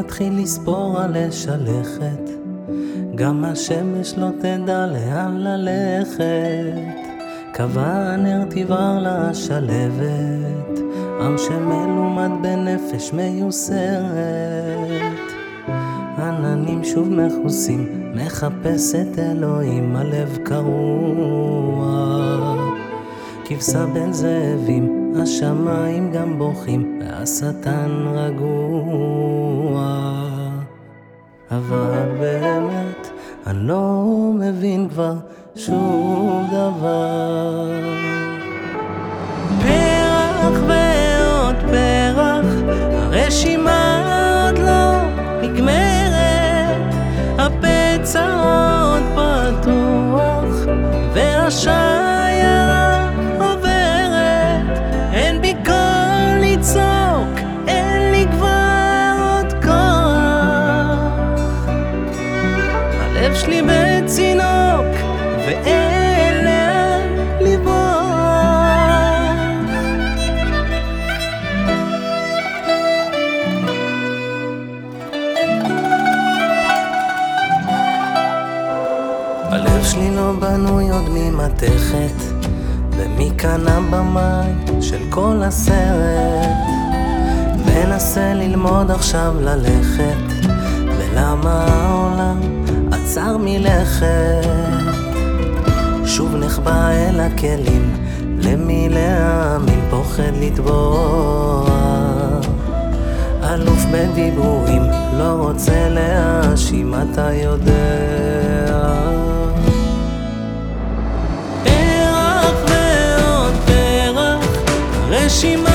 אתחיל לספור על אש הלכת, גם השמש לא תדע לאן ללכת. קבע נר תבער לה השלבת, עם שמלומד בנפש מיוסרת. עננים שוב מכוסים, מחפש את אלוהים, הלב קרוע. כבשה בין זאבים, השמיים גם בוכים, והשטן רגוע. אבל באמת, אני לא מבין כבר שום דבר. פרח ועוד פרח, הרשימה עוד לא נגמרת, הפצע עוד פתוח, והשיירה הלב שלי לא בנוי עוד ממתכת, ומי קנה במאי של כל הסרט. מנסה ללמוד עכשיו ללכת, ולמה העולם עצר מלכת. שוב נחבא אל הכלים, למי להאמין, פוחד לטבוע. אלוף בדיבורים, לא רוצה להאשים, אתה יודע. הרשימה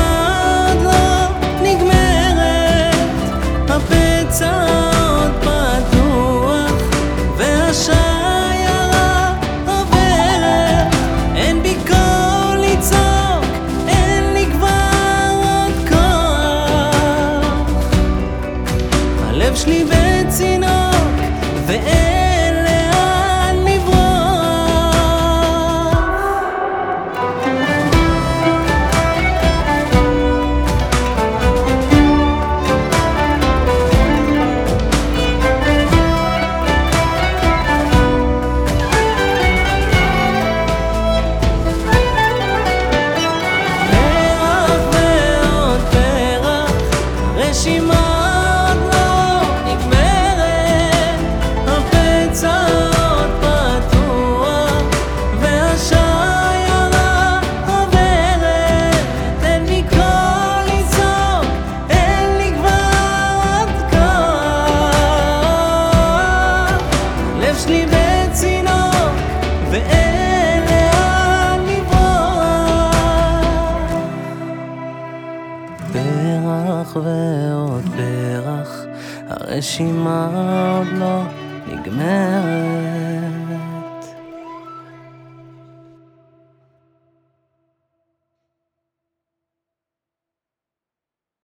ועוד פרח, הרשימה עוד לא נגמרת.